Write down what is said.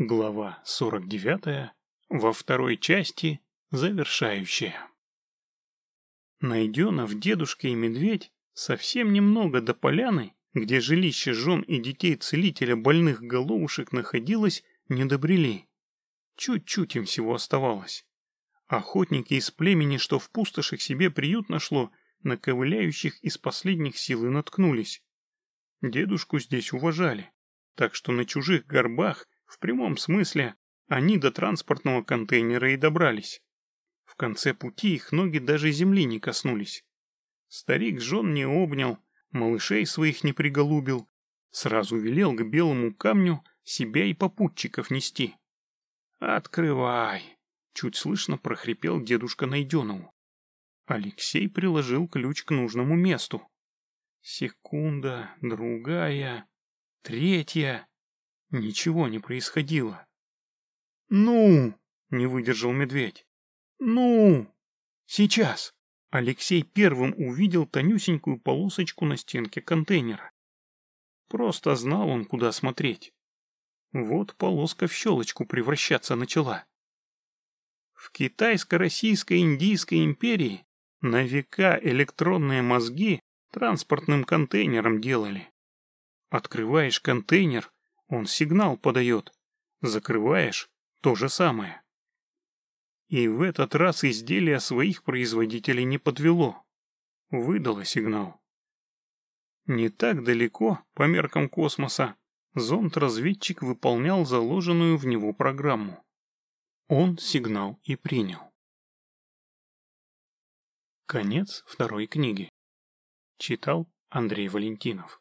Глава 49. Во второй части. Завершающая. Найденов дедушка и медведь совсем немного до поляны, где жилище жен и детей целителя больных головушек находилось, не добрели. Чуть-чуть им всего оставалось. Охотники из племени, что в пустошах себе приют нашло, на ковыляющих из последних сил и наткнулись. Дедушку здесь уважали, так что на чужих горбах в прямом смысле, они до транспортного контейнера и добрались. В конце пути их ноги даже земли не коснулись. Старик жен не обнял, малышей своих не приголубил, сразу велел к белому камню себя и попутчиков нести. «Открывай!» — чуть слышно прохрипел дедушка Найденову. Алексей приложил ключ к нужному месту. Секунда, другая, третья. Ничего не происходило. «Ну!» — не выдержал медведь. «Ну!» «Сейчас!» Алексей первым увидел тонюсенькую полосочку на стенке контейнера. Просто знал он, куда смотреть. Вот полоска в щелочку превращаться начала. В Китайско-Российской Индийской империи на века электронные мозги транспортным контейнером делали. Открываешь контейнер, он сигнал подает. Закрываешь — то же самое. И в этот раз изделие своих производителей не подвело. Выдало сигнал. Не так далеко, по меркам космоса, зонд-разведчик выполнял заложенную в него программу. Он сигнал и принял. Конец второй книги. Читал Андрей Валентинов.